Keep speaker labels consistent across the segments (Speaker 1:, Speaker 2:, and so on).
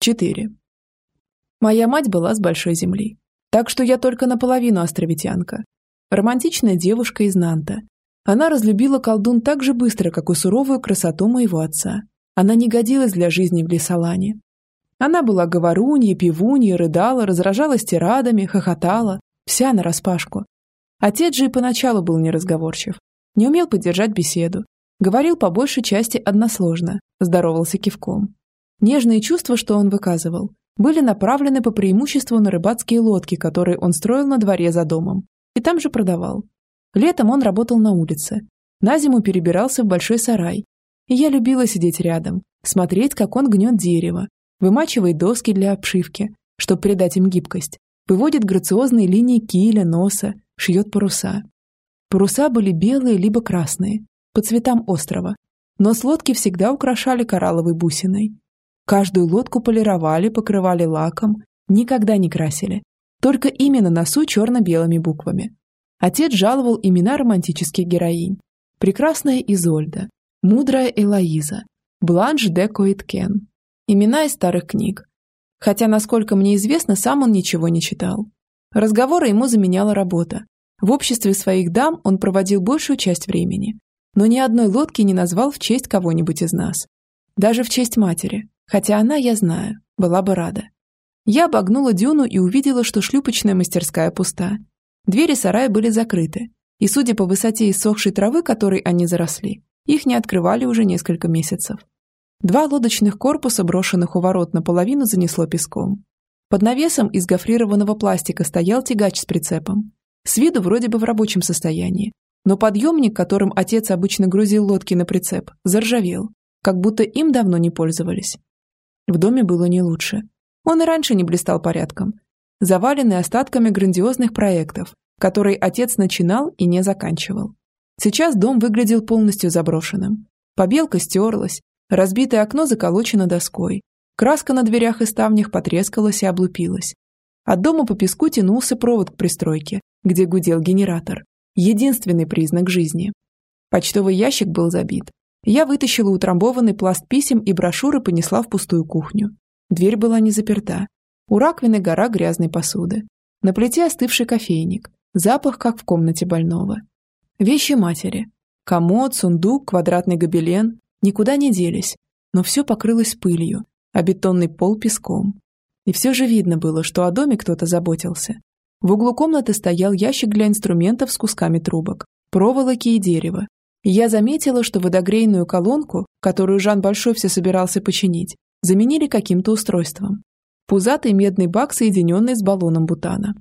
Speaker 1: 4. Моя мать была с большой земли, так что я только наполовину островитянка. Романтичная девушка из Нанта. Она разлюбила колдун так же быстро, как и суровую красоту моего отца. Она не годилась для жизни в Лесолане. Она была говоруньей, пивуньей, рыдала, разражалась тирадами, хохотала, вся нараспашку. Отец же и поначалу был неразговорчив, не умел поддержать беседу, говорил по большей части односложно, здоровался кивком. Нежные чувства, что он выказывал, были направлены по преимуществу на рыбацкие лодки, которые он строил на дворе за домом, и там же продавал. Летом он работал на улице, на зиму перебирался в большой сарай, и я любила сидеть рядом, смотреть, как он гнет дерево, вымачивает доски для обшивки, чтобы придать им гибкость, выводит грациозные линии киля, носа, шьет паруса. Паруса были белые либо красные, по цветам острова, но лодки всегда украшали коралловой бусиной, Каждую лодку полировали, покрывали лаком, никогда не красили. Только имя на носу черно-белыми буквами. Отец жаловал имена романтических героинь. Прекрасная Изольда, мудрая Элоиза, Бланш де Коиткен. Имена из старых книг. Хотя, насколько мне известно, сам он ничего не читал. Разговоры ему заменяла работа. В обществе своих дам он проводил большую часть времени. Но ни одной лодки не назвал в честь кого-нибудь из нас. Даже в честь матери, Хотя она, я знаю, была бы рада. Я обогнула дюну и увидела, что шлюпочная мастерская пуста. Двери сарая были закрыты, и, судя по высоте иссохшей травы, которой они заросли, их не открывали уже несколько месяцев. Два лодочных корпуса, брошенных у ворот, наполовину занесло песком. Под навесом из гофрированного пластика стоял тягач с прицепом. С виду вроде бы в рабочем состоянии, но подъемник, которым отец обычно грузил лодки на прицеп, заржавел, как будто им давно не пользовались. В доме было не лучше. Он и раньше не блистал порядком. Заваленный остатками грандиозных проектов, которые отец начинал и не заканчивал. Сейчас дом выглядел полностью заброшенным. Побелка стерлась, разбитое окно заколочено доской, краска на дверях и ставнях потрескалась и облупилась. От дома по песку тянулся провод к пристройке, где гудел генератор. Единственный признак жизни. Почтовый ящик был забит, я вытащила утрамбованный пласт писем и брошюры понесла в пустую кухню. Дверь была не заперта. У раковины гора грязной посуды. На плите остывший кофейник. Запах, как в комнате больного. Вещи матери. Комод, сундук, квадратный гобелен никуда не делись, но все покрылось пылью, а бетонный пол песком. И все же видно было, что о доме кто-то заботился. В углу комнаты стоял ящик для инструментов с кусками трубок, проволоки и дерева, я заметила, что водогрейную колонку, которую Жан Большой все собирался починить, заменили каким-то устройством. Пузатый медный бак, соединенный с баллоном бутана.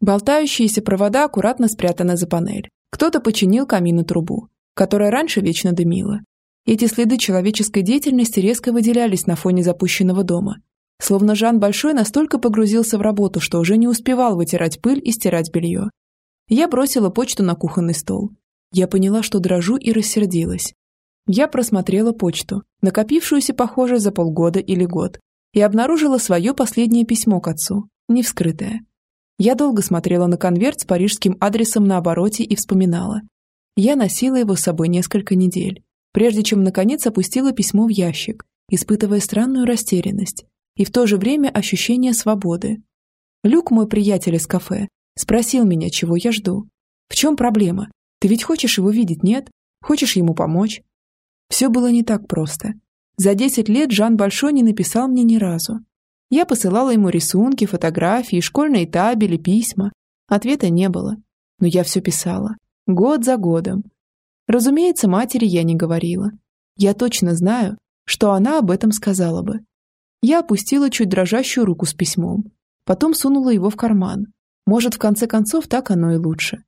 Speaker 1: Болтающиеся провода аккуратно спрятаны за панель. Кто-то починил камин и трубу, которая раньше вечно дымила. Эти следы человеческой деятельности резко выделялись на фоне запущенного дома. Словно Жан Большой настолько погрузился в работу, что уже не успевал вытирать пыль и стирать белье. Я бросила почту на кухонный стол я поняла, что дрожу и рассердилась. Я просмотрела почту, накопившуюся, похоже, за полгода или год, и обнаружила свое последнее письмо к отцу, невскрытое. Я долго смотрела на конверт с парижским адресом на обороте и вспоминала. Я носила его с собой несколько недель, прежде чем, наконец, опустила письмо в ящик, испытывая странную растерянность и в то же время ощущение свободы. Люк, мой приятель из кафе, спросил меня, чего я жду. В чем проблема? Ты ведь хочешь его видеть, нет? Хочешь ему помочь? Все было не так просто. За 10 лет Жан Большой не написал мне ни разу. Я посылала ему рисунки, фотографии, школьные табели, письма. Ответа не было. Но я все писала. Год за годом. Разумеется, матери я не говорила. Я точно знаю, что она об этом сказала бы. Я опустила чуть дрожащую руку с письмом. Потом сунула его в карман. Может, в конце концов, так оно и лучше.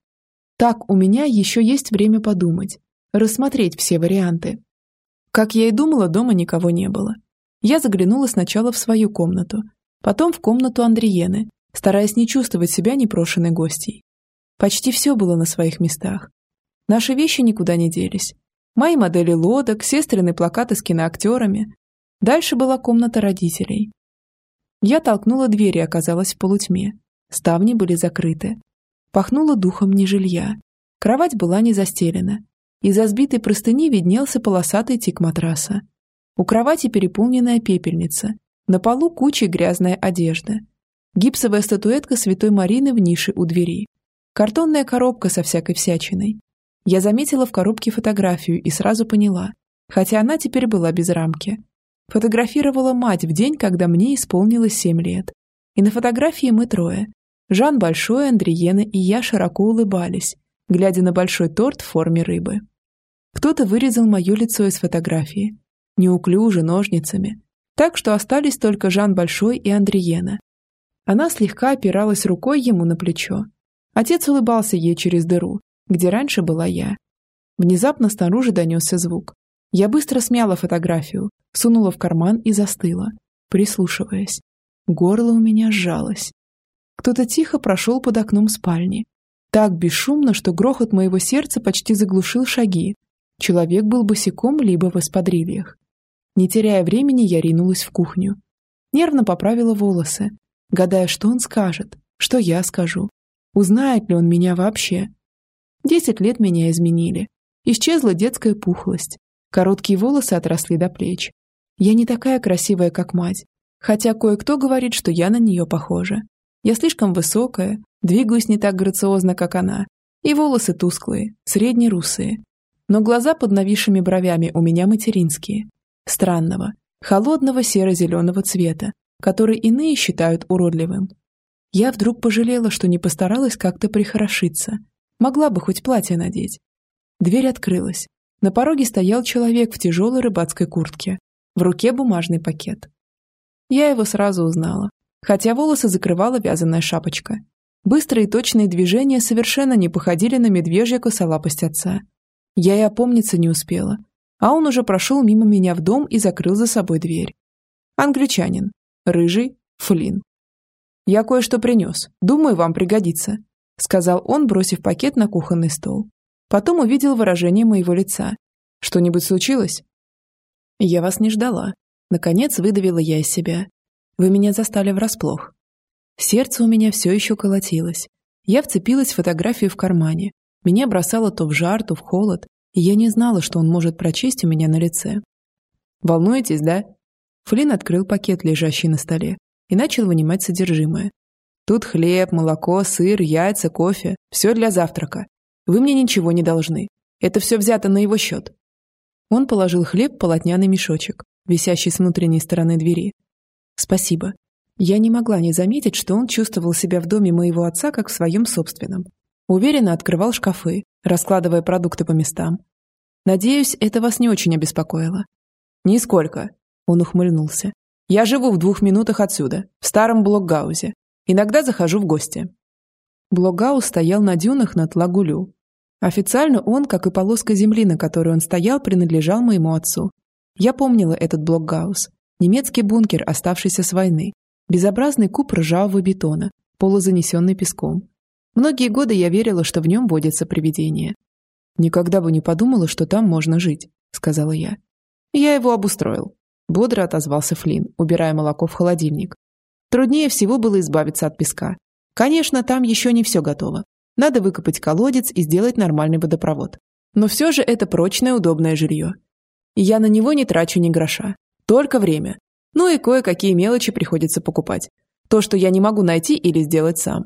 Speaker 1: Так у меня еще есть время подумать, рассмотреть все варианты. Как я и думала, дома никого не было. Я заглянула сначала в свою комнату, потом в комнату Андриены, стараясь не чувствовать себя непрошенной гостьей. Почти все было на своих местах. Наши вещи никуда не делись. Мои модели лодок, сестрины плакаты с киноактерами. Дальше была комната родителей. Я толкнула дверь и оказалась в полутьме. Ставни были закрыты, Пахнуло духом нежилья. Кровать была не застелена. Из-за сбитой простыни виднелся полосатый тик матраса. У кровати переполненная пепельница. На полу куча грязная одежда. Гипсовая статуэтка Святой Марины в нише у двери. Картонная коробка со всякой всячиной. Я заметила в коробке фотографию и сразу поняла, хотя она теперь была без рамки. Фотографировала мать в день, когда мне исполнилось семь лет. И на фотографии мы трое. Жан Большой, Андриена и я широко улыбались, глядя на большой торт в форме рыбы. Кто-то вырезал мое лицо из фотографии. Неуклюже, ножницами. Так что остались только Жан Большой и Андриена. Она слегка опиралась рукой ему на плечо. Отец улыбался ей через дыру, где раньше была я. Внезапно снаружи донесся звук. Я быстро смяла фотографию, сунула в карман и застыла, прислушиваясь. Горло у меня сжалось. Кто-то тихо прошел под окном спальни. Так бесшумно, что грохот моего сердца почти заглушил шаги. Человек был босиком либо в эспадрильях. Не теряя времени, я ринулась в кухню. Нервно поправила волосы, гадая, что он скажет, что я скажу. Узнает ли он меня вообще? Десять лет меня изменили. Исчезла детская пухлость. Короткие волосы отросли до плеч. Я не такая красивая, как мать, хотя кое-кто говорит, что я на нее похожа. Я слишком высокая, двигаюсь не так грациозно, как она, и волосы тусклые, среднерусые. Но глаза под нависшими бровями у меня материнские, странного, холодного серо-зеленого цвета, который иные считают уродливым. Я вдруг пожалела, что не постаралась как-то прихорошиться. Могла бы хоть платье надеть. Дверь открылась. На пороге стоял человек в тяжелой рыбацкой куртке. В руке бумажный пакет. Я его сразу узнала, хотя волосы закрывала вязаная шапочка. Быстрые и точные движения совершенно не походили на медвежья косолапость отца. Я и опомниться не успела, а он уже прошел мимо меня в дом и закрыл за собой дверь. Англичанин. Рыжий. Флин. «Я кое-что принес. Думаю, вам пригодится», — сказал он, бросив пакет на кухонный стол. Потом увидел выражение моего лица. «Что-нибудь случилось?» «Я вас не ждала», Наконец выдавила я из себя. Вы меня застали врасплох. Сердце у меня все еще колотилось. Я вцепилась в фотографию в кармане. Меня бросало то в жар, то в холод, и я не знала, что он может прочесть у меня на лице. «Волнуетесь, да?» Флинн открыл пакет, лежащий на столе, и начал вынимать содержимое. «Тут хлеб, молоко, сыр, яйца, кофе. Все для завтрака. Вы мне ничего не должны. Это все взято на его счет». Он положил хлеб в полотняный мешочек, висящий с внутренней стороны двери. «Спасибо. Я не могла не заметить, что он чувствовал себя в доме моего отца как в своем собственном. Уверенно открывал шкафы, раскладывая продукты по местам. Надеюсь, это вас не очень обеспокоило». «Нисколько», — он ухмыльнулся. «Я живу в двух минутах отсюда, в старом Блокгаузе. Иногда захожу в гости». Блокгаус стоял на дюнах над Лагулю. Официально он, как и полоска земли, на которой он стоял, принадлежал моему отцу, я помнила этот блокгаус. Немецкий бункер, оставшийся с войны. Безобразный куб ржавого бетона, полузанесенный песком. Многие годы я верила, что в нем водятся привидения. «Никогда бы не подумала, что там можно жить», — сказала я. «Я его обустроил», — бодро отозвался Флинн, убирая молоко в холодильник. Труднее всего было избавиться от песка. Конечно, там еще не все готово. Надо выкопать колодец и сделать нормальный водопровод. Но все же это прочное, удобное жилье. Я на него не трачу ни гроша. Только время. Ну и кое-какие мелочи приходится покупать. То, что я не могу найти или сделать сам.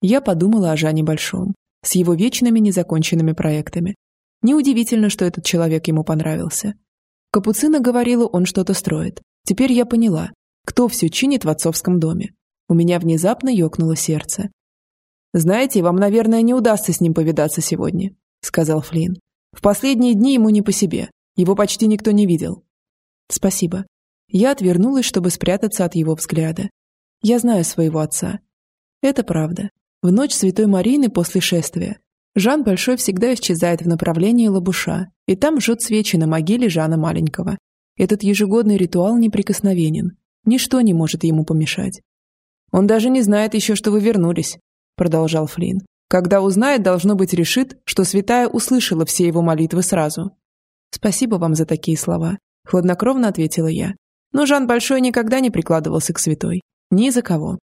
Speaker 1: Я подумала о Жане Большом, с его вечными незаконченными проектами. Неудивительно, что этот человек ему понравился. Капуцина говорила, он что-то строит. Теперь я поняла, кто все чинит в отцовском доме. У меня внезапно ёкнуло сердце. «Знаете, вам, наверное, не удастся с ним повидаться сегодня», — сказал Флинн. «В последние дни ему не по себе. Его почти никто не видел. Спасибо. Я отвернулась, чтобы спрятаться от его взгляда. Я знаю своего отца. Это правда. В ночь Святой Марины после шествия Жан Большой всегда исчезает в направлении Лабуша, и там жжет свечи на могиле Жана Маленького. Этот ежегодный ритуал неприкосновенен. Ничто не может ему помешать. «Он даже не знает еще, что вы вернулись», — продолжал Флинн. «Когда узнает, должно быть, решит, что святая услышала все его молитвы сразу. «Спасибо вам за такие слова», — хладнокровно ответила я. Но Жан Большой никогда не прикладывался к святой. Ни за кого.